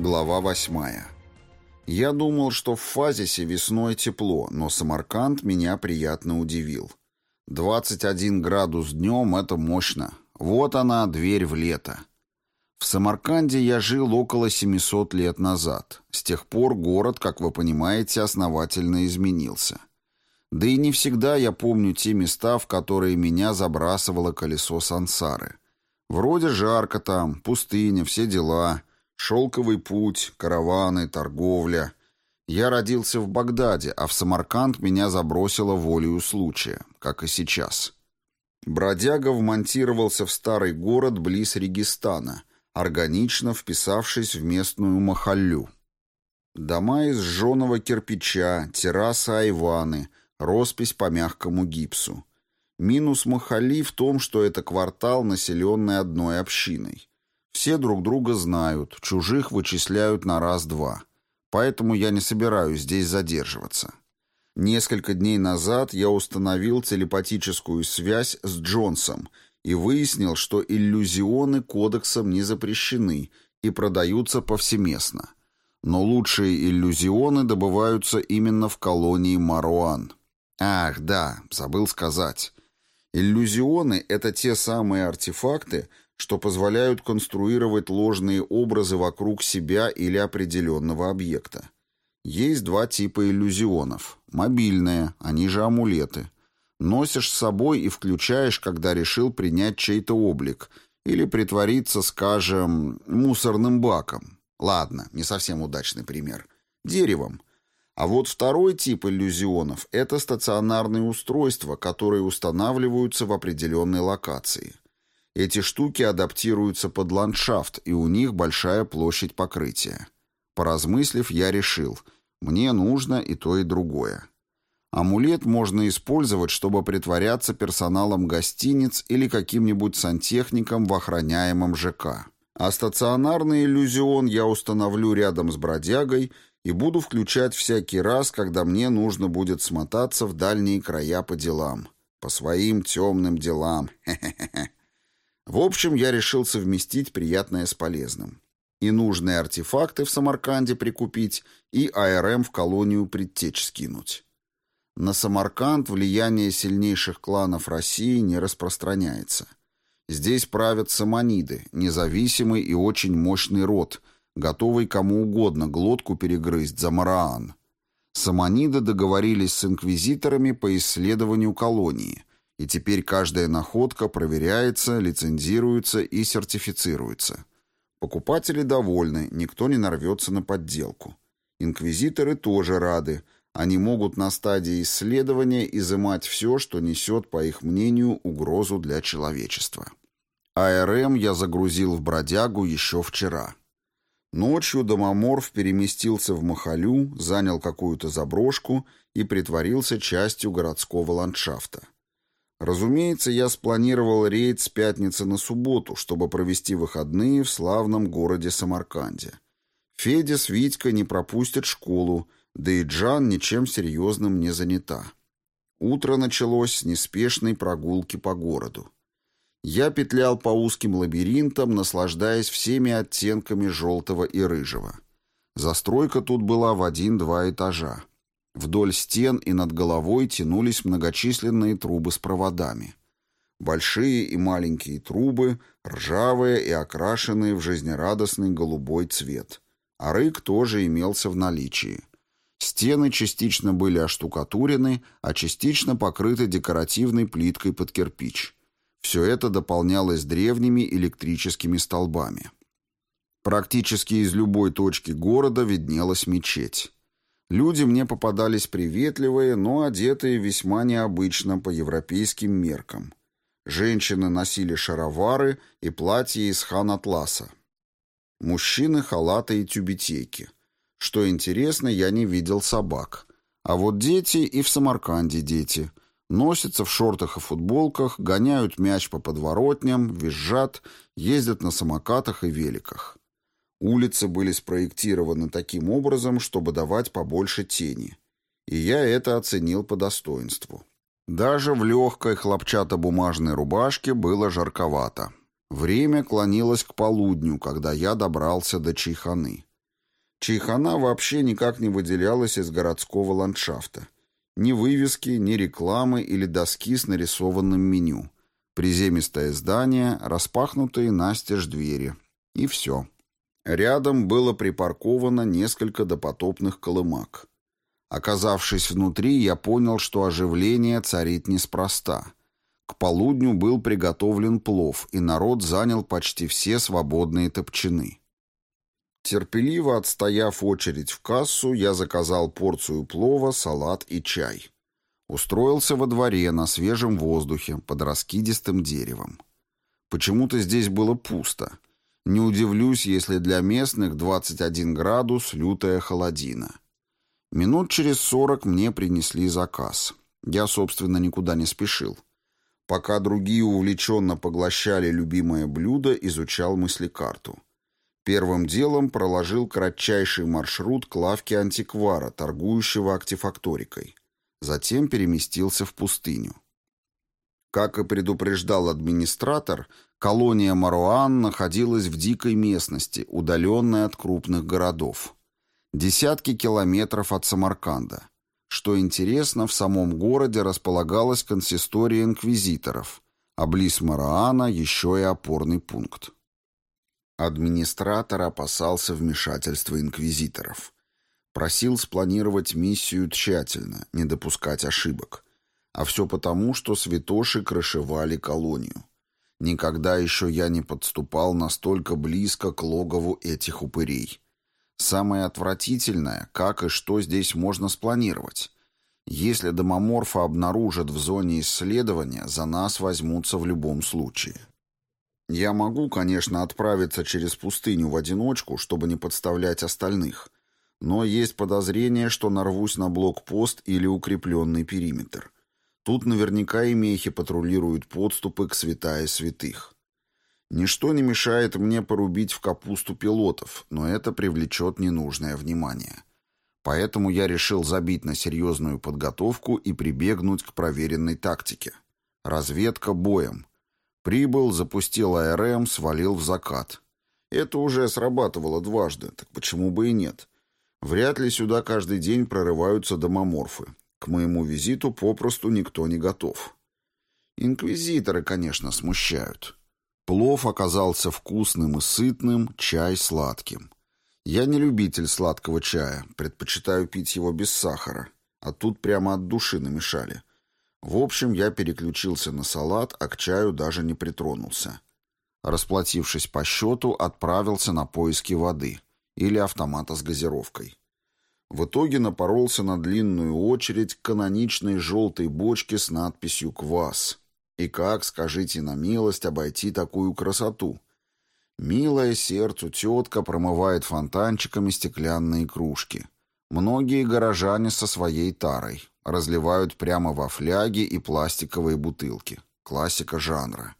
Глава восьмая. Я думал, что в Фазисе весной тепло, но Самарканд меня приятно удивил. 21 градус днем — это мощно. Вот она, дверь в лето. В Самарканде я жил около 700 лет назад. С тех пор город, как вы понимаете, основательно изменился. Да и не всегда я помню те места, в которые меня забрасывало колесо сансары. Вроде жарко там, пустыня, все дела — Шелковый путь, караваны, торговля. Я родился в Багдаде, а в Самарканд меня забросило волею случая, как и сейчас. Бродяга вмонтировался в старый город близ Регистана, органично вписавшись в местную махаллю. Дома из жженого кирпича, терраса айваны, роспись по мягкому гипсу. Минус Махали в том, что это квартал, населенный одной общиной. Все друг друга знают, чужих вычисляют на раз-два. Поэтому я не собираюсь здесь задерживаться. Несколько дней назад я установил телепатическую связь с Джонсом и выяснил, что иллюзионы кодексом не запрещены и продаются повсеместно. Но лучшие иллюзионы добываются именно в колонии Маруан. Ах, да, забыл сказать. Иллюзионы — это те самые артефакты, что позволяют конструировать ложные образы вокруг себя или определенного объекта. Есть два типа иллюзионов. Мобильные, они же амулеты. Носишь с собой и включаешь, когда решил принять чей-то облик или притвориться, скажем, мусорным баком. Ладно, не совсем удачный пример. Деревом. А вот второй тип иллюзионов – это стационарные устройства, которые устанавливаются в определенной локации. Эти штуки адаптируются под ландшафт, и у них большая площадь покрытия. Поразмыслив, я решил, мне нужно и то, и другое. Амулет можно использовать, чтобы притворяться персоналом гостиниц или каким-нибудь сантехником в охраняемом ЖК. А стационарный иллюзион я установлю рядом с бродягой и буду включать всякий раз, когда мне нужно будет смотаться в дальние края по делам. По своим темным делам. Хе-хе-хе. В общем, я решил совместить приятное с полезным. И нужные артефакты в Самарканде прикупить, и АРМ в колонию предтечь скинуть. На Самарканд влияние сильнейших кланов России не распространяется. Здесь правят самониды, независимый и очень мощный род, готовый кому угодно глотку перегрызть за Мараан. Самониды договорились с инквизиторами по исследованию колонии – и теперь каждая находка проверяется, лицензируется и сертифицируется. Покупатели довольны, никто не нарвется на подделку. Инквизиторы тоже рады. Они могут на стадии исследования изымать все, что несет, по их мнению, угрозу для человечества. АРМ я загрузил в бродягу еще вчера. Ночью домоморф переместился в Махалю, занял какую-то заброшку и притворился частью городского ландшафта. Разумеется, я спланировал рейд с пятницы на субботу, чтобы провести выходные в славном городе Самарканде. Федя с Витькой не пропустят школу, да и Джан ничем серьезным не занята. Утро началось с неспешной прогулки по городу. Я петлял по узким лабиринтам, наслаждаясь всеми оттенками желтого и рыжего. Застройка тут была в один-два этажа. Вдоль стен и над головой тянулись многочисленные трубы с проводами. Большие и маленькие трубы, ржавые и окрашенные в жизнерадостный голубой цвет. А рык тоже имелся в наличии. Стены частично были оштукатурены, а частично покрыты декоративной плиткой под кирпич. Все это дополнялось древними электрическими столбами. Практически из любой точки города виднелась мечеть. Люди мне попадались приветливые, но одетые весьма необычно по европейским меркам. Женщины носили шаровары и платья из хан-атласа. Мужчины — халаты и тюбетейки. Что интересно, я не видел собак. А вот дети и в Самарканде дети. Носятся в шортах и футболках, гоняют мяч по подворотням, визжат, ездят на самокатах и великах. Улицы были спроектированы таким образом, чтобы давать побольше тени. И я это оценил по достоинству. Даже в легкой хлопчатобумажной рубашке было жарковато. Время клонилось к полудню, когда я добрался до Чайханы. Чайхана вообще никак не выделялась из городского ландшафта. Ни вывески, ни рекламы или доски с нарисованным меню. Приземистое здание, распахнутые настежь двери. И все. Рядом было припарковано несколько допотопных колымак. Оказавшись внутри, я понял, что оживление царит неспроста. К полудню был приготовлен плов, и народ занял почти все свободные топчаны. Терпеливо отстояв очередь в кассу, я заказал порцию плова, салат и чай. Устроился во дворе на свежем воздухе под раскидистым деревом. Почему-то здесь было пусто. Не удивлюсь, если для местных 21 градус лютая холодина. Минут через сорок мне принесли заказ. Я, собственно, никуда не спешил. Пока другие увлеченно поглощали любимое блюдо, изучал мыслекарту. Первым делом проложил кратчайший маршрут к лавке антиквара, торгующего артефакторикой. Затем переместился в пустыню. Как и предупреждал администратор, колония Маруан находилась в дикой местности, удаленной от крупных городов. Десятки километров от Самарканда. Что интересно, в самом городе располагалась консистория инквизиторов, а близ Мараана еще и опорный пункт. Администратор опасался вмешательства инквизиторов. Просил спланировать миссию тщательно, не допускать ошибок. А все потому, что святоши крышевали колонию. Никогда еще я не подступал настолько близко к логову этих упырей. Самое отвратительное, как и что здесь можно спланировать. Если домоморфа обнаружат в зоне исследования, за нас возьмутся в любом случае. Я могу, конечно, отправиться через пустыню в одиночку, чтобы не подставлять остальных, но есть подозрение, что нарвусь на блокпост или укрепленный периметр. Тут наверняка и мехи патрулируют подступы к святая святых. Ничто не мешает мне порубить в капусту пилотов, но это привлечет ненужное внимание. Поэтому я решил забить на серьезную подготовку и прибегнуть к проверенной тактике. Разведка боем. Прибыл, запустил АРМ, свалил в закат. Это уже срабатывало дважды, так почему бы и нет? Вряд ли сюда каждый день прорываются домоморфы. К моему визиту попросту никто не готов. Инквизиторы, конечно, смущают. Плов оказался вкусным и сытным, чай сладким. Я не любитель сладкого чая, предпочитаю пить его без сахара, а тут прямо от души намешали. В общем, я переключился на салат, а к чаю даже не притронулся. Расплатившись по счету, отправился на поиски воды или автомата с газировкой. В итоге напоролся на длинную очередь каноничной желтой бочке с надписью «Квас». И как, скажите на милость, обойти такую красоту? Милая сердцу тетка промывает фонтанчиками стеклянные кружки. Многие горожане со своей тарой разливают прямо во фляги и пластиковые бутылки. Классика жанра.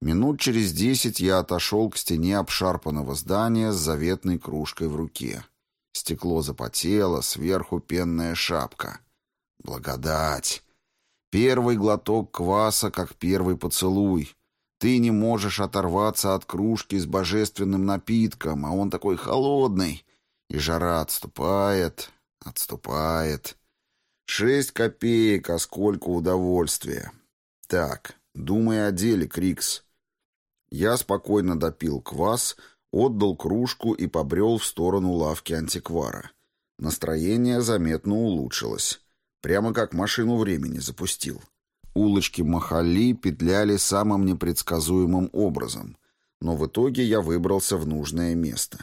Минут через десять я отошел к стене обшарпанного здания с заветной кружкой в руке. Стекло запотело, сверху пенная шапка. Благодать! Первый глоток кваса, как первый поцелуй. Ты не можешь оторваться от кружки с божественным напитком, а он такой холодный. И жара отступает, отступает. Шесть копеек, а сколько удовольствия. Так, думай о деле, Крикс. Я спокойно допил квас, отдал кружку и побрел в сторону лавки антиквара. Настроение заметно улучшилось. Прямо как машину времени запустил. Улочки Махали петляли самым непредсказуемым образом, но в итоге я выбрался в нужное место.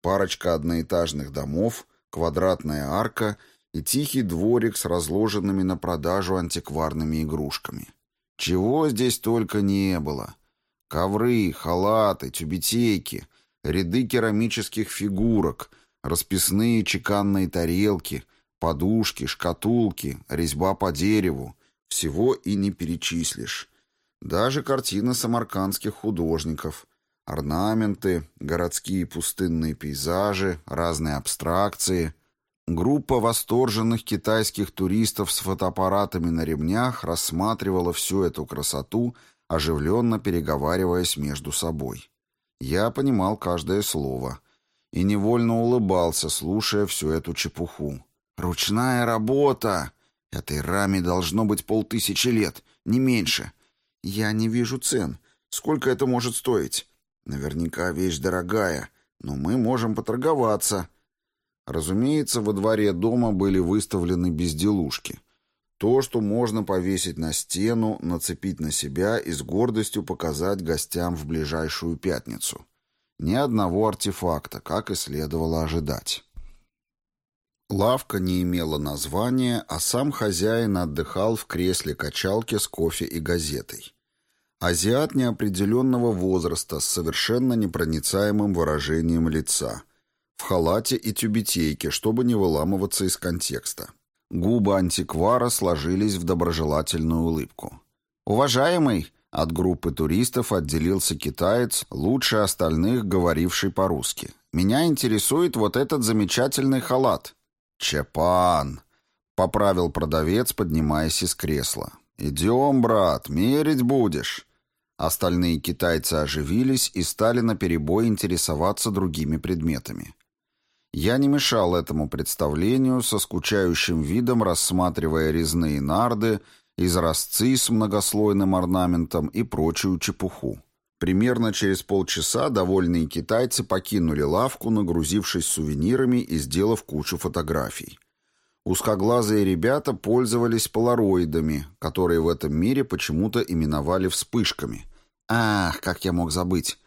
Парочка одноэтажных домов, квадратная арка и тихий дворик с разложенными на продажу антикварными игрушками. Чего здесь только не было. Ковры, халаты, тюбетейки, ряды керамических фигурок, расписные чеканные тарелки, Подушки, шкатулки, резьба по дереву. Всего и не перечислишь. Даже картины самаркандских художников. Орнаменты, городские пустынные пейзажи, разные абстракции. Группа восторженных китайских туристов с фотоаппаратами на ремнях рассматривала всю эту красоту, оживленно переговариваясь между собой. Я понимал каждое слово. и невольно улыбался, слушая всю эту чепуху. «Ручная работа! Этой раме должно быть полтысячи лет, не меньше. Я не вижу цен. Сколько это может стоить? Наверняка вещь дорогая, но мы можем поторговаться». Разумеется, во дворе дома были выставлены безделушки. То, что можно повесить на стену, нацепить на себя и с гордостью показать гостям в ближайшую пятницу. Ни одного артефакта, как и следовало ожидать. Лавка не имела названия, а сам хозяин отдыхал в кресле качалки с кофе и газетой. Азиат неопределенного возраста с совершенно непроницаемым выражением лица – в халате и тюбетейке, чтобы не выламываться из контекста. Губы антиквара сложились в доброжелательную улыбку. «Уважаемый!» — от группы туристов отделился китаец, лучше остальных говоривший по-русски. «Меня интересует вот этот замечательный халат». «Чепан!» — поправил продавец, поднимаясь из кресла. «Идем, брат, мерить будешь». Остальные китайцы оживились и стали наперебой интересоваться другими предметами. Я не мешал этому представлению, со скучающим видом рассматривая резные нарды, изразцы с многослойным орнаментом и прочую чепуху. Примерно через полчаса довольные китайцы покинули лавку, нагрузившись сувенирами и сделав кучу фотографий. Узкоглазые ребята пользовались полароидами, которые в этом мире почему-то именовали вспышками. Ах, как я мог забыть.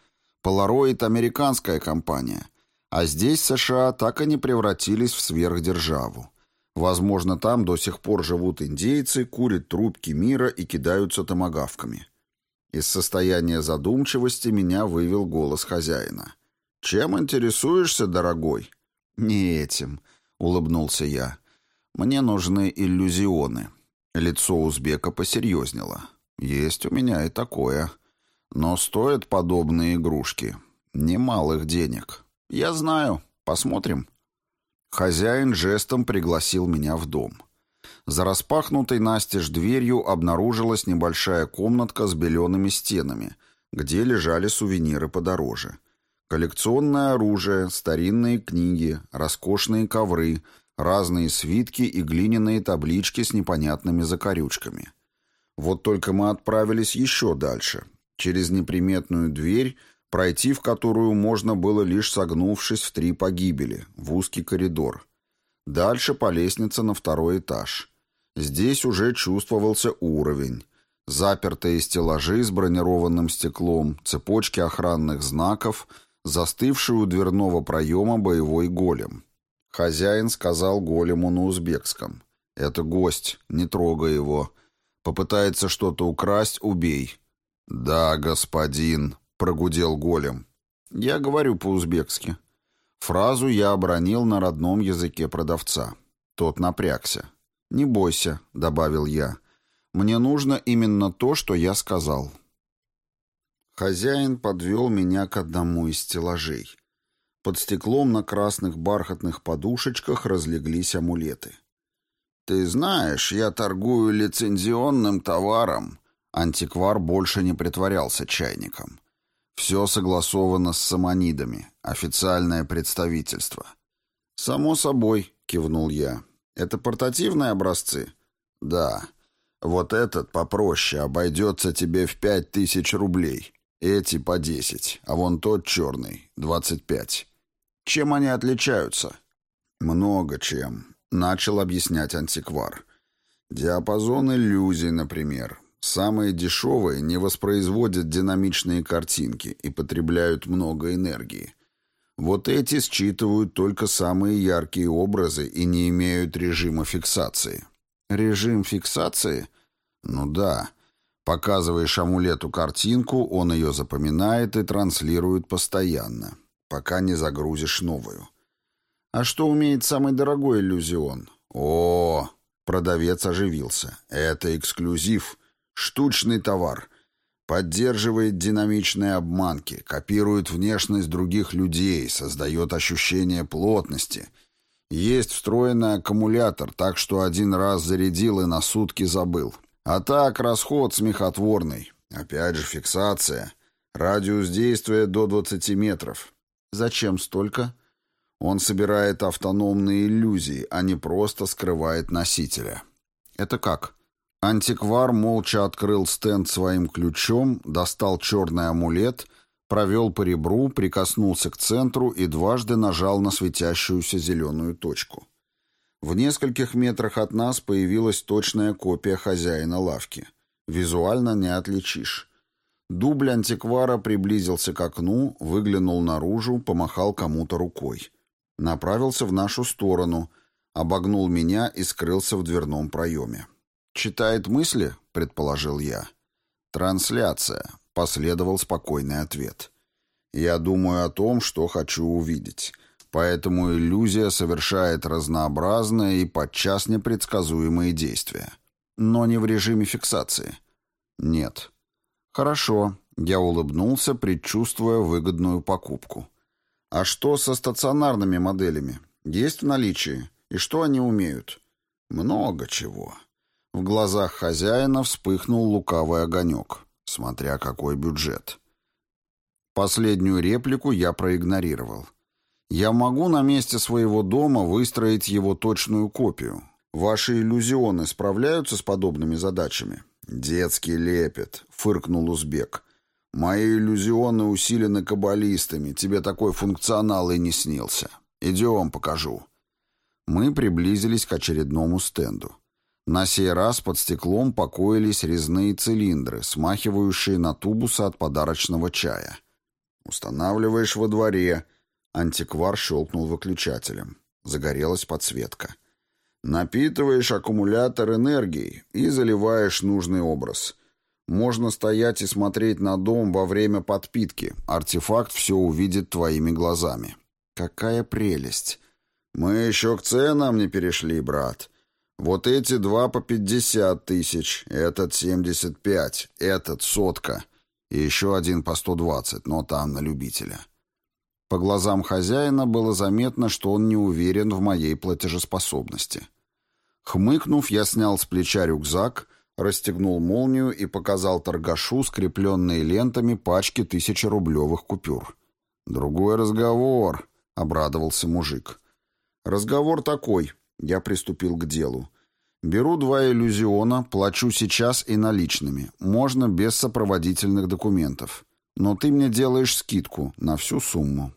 Полароид — американская компания — а здесь США так и не превратились в сверхдержаву. Возможно, там до сих пор живут индейцы, курят трубки мира и кидаются томогавками. Из состояния задумчивости меня вывел голос хозяина. «Чем интересуешься, дорогой?» «Не этим», — улыбнулся я. «Мне нужны иллюзионы». Лицо узбека посерьезнело. «Есть у меня и такое. Но стоят подобные игрушки немалых денег». «Я знаю. Посмотрим». Хозяин жестом пригласил меня в дом. За распахнутой настежь дверью обнаружилась небольшая комнатка с белеными стенами, где лежали сувениры подороже. Коллекционное оружие, старинные книги, роскошные ковры, разные свитки и глиняные таблички с непонятными закорючками. Вот только мы отправились еще дальше. Через неприметную дверь пройти в которую можно было лишь согнувшись в три погибели, в узкий коридор. Дальше по лестнице на второй этаж. Здесь уже чувствовался уровень. Запертые стеллажи с бронированным стеклом, цепочки охранных знаков, застывший у дверного проема боевой голем. Хозяин сказал голему на узбекском. «Это гость, не трогай его. Попытается что-то украсть — убей». «Да, господин», — прогудел голем. «Я говорю по-узбекски». Фразу я обронил на родном языке продавца. Тот напрягся. «Не бойся», — добавил я. «Мне нужно именно то, что я сказал». Хозяин подвел меня к одному из стеллажей. Под стеклом на красных бархатных подушечках разлеглись амулеты. «Ты знаешь, я торгую лицензионным товаром». Антиквар больше не притворялся чайником. Все согласовано с самонидами. Официальное представительство. «Само собой», — кивнул я. «Это портативные образцы?» «Да. Вот этот попроще, обойдется тебе в пять тысяч рублей. Эти по десять, а вон тот черный — двадцать пять. Чем они отличаются?» «Много чем», — начал объяснять антиквар. «Диапазон иллюзий, например. Самые дешевые не воспроизводят динамичные картинки и потребляют много энергии. Вот эти считывают только самые яркие образы и не имеют режима фиксации. Режим фиксации? Ну да. Показываешь амулету картинку, он ее запоминает и транслирует постоянно, пока не загрузишь новую. А что умеет самый дорогой иллюзион? О, продавец оживился. Это эксклюзив — Штучный товар. Поддерживает динамичные обманки, копирует внешность других людей, создает ощущение плотности. Есть встроенный аккумулятор, так что один раз зарядил и на сутки забыл. А так расход смехотворный. Опять же фиксация. Радиус действия до 20 метров. Зачем столько? Он собирает автономные иллюзии, а не просто скрывает носителя. Это как? Антиквар молча открыл стенд своим ключом, достал черный амулет, провел по ребру, прикоснулся к центру и дважды нажал на светящуюся зеленую точку. В нескольких метрах от нас появилась точная копия хозяина лавки. Визуально не отличишь. Дубль антиквара приблизился к окну, выглянул наружу, помахал кому-то рукой. Направился в нашу сторону, обогнул меня и скрылся в дверном проеме. «Читает мысли?» — предположил я. «Трансляция», — последовал спокойный ответ. «Я думаю о том, что хочу увидеть, поэтому иллюзия совершает разнообразные и подчас непредсказуемые действия. Но не в режиме фиксации». «Нет». «Хорошо», — я улыбнулся, предчувствуя выгодную покупку. «А что со стационарными моделями? Есть в наличии? И что они умеют?» «Много чего». В глазах хозяина вспыхнул лукавый огонек, смотря какой бюджет. Последнюю реплику я проигнорировал. Я могу на месте своего дома выстроить его точную копию. Ваши иллюзионы справляются с подобными задачами? Детский лепет, фыркнул узбек. Мои иллюзионы усилены каббалистами, тебе такой функционал и не снился. Идем, покажу. Мы приблизились к очередному стенду. На сей раз под стеклом покоились резные цилиндры, смахивающие на тубусы от подарочного чая. «Устанавливаешь во дворе». Антиквар щелкнул выключателем. Загорелась подсветка. «Напитываешь аккумулятор энергией и заливаешь нужный образ. Можно стоять и смотреть на дом во время подпитки. Артефакт все увидит твоими глазами». «Какая прелесть!» «Мы еще к ценам не перешли, брат». Вот эти два по пятьдесят тысяч, этот семьдесят пять, этот сотка. И еще один по сто двадцать, но там на любителя. По глазам хозяина было заметно, что он не уверен в моей платежеспособности. Хмыкнув, я снял с плеча рюкзак, расстегнул молнию и показал торгашу скрепленные лентами пачки тысячерублевых купюр. «Другой разговор», — обрадовался мужик. «Разговор такой. Я приступил к делу. Беру два иллюзиона, плачу сейчас и наличными. Можно без сопроводительных документов. Но ты мне делаешь скидку на всю сумму.